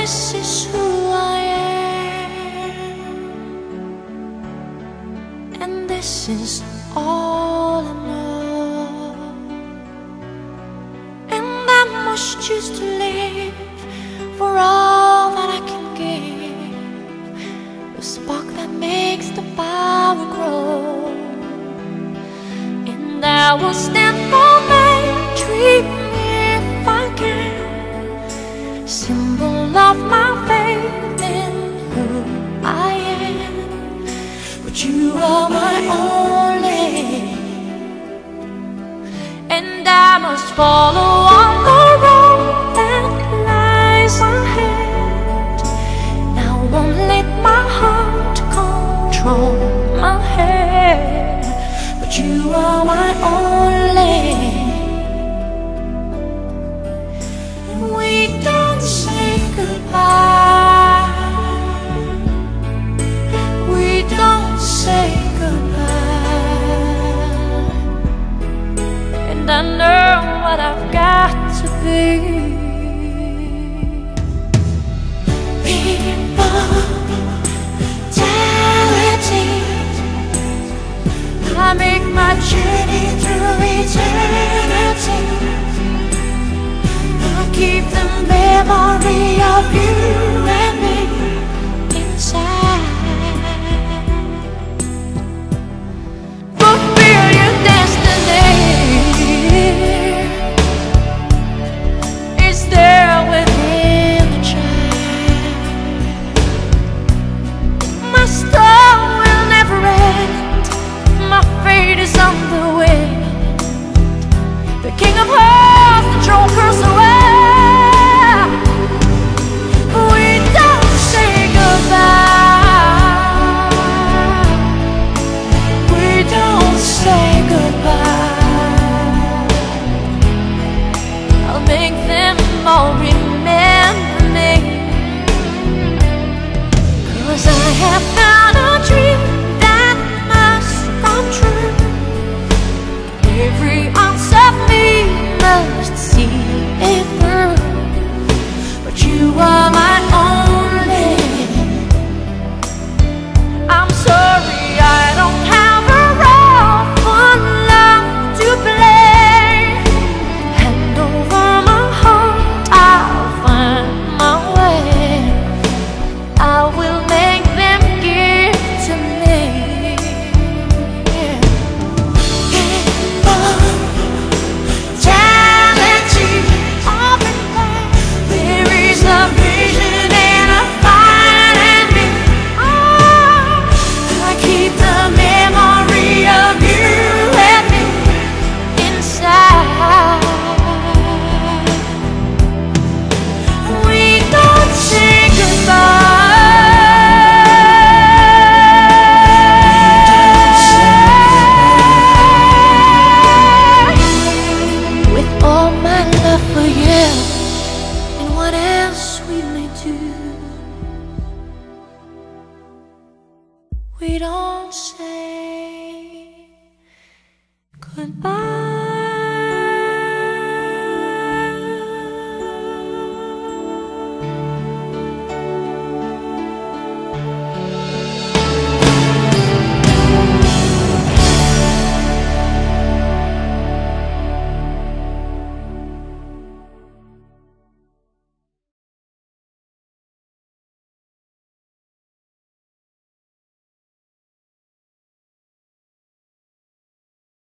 this is who I am, and this is all I know. And I must choose to live for all that I can give, the spark that makes the power grow. And I will stand for my dream if I can, symbol of my faith in who I am. But you are my only, and I must follow on the road that lies ahead. Now won't let my heart control my head, but you are my only. Know what I've got to be. Immortality. I make my journey through eternity. I'll keep the memory of you else we may do, we don't say goodbye.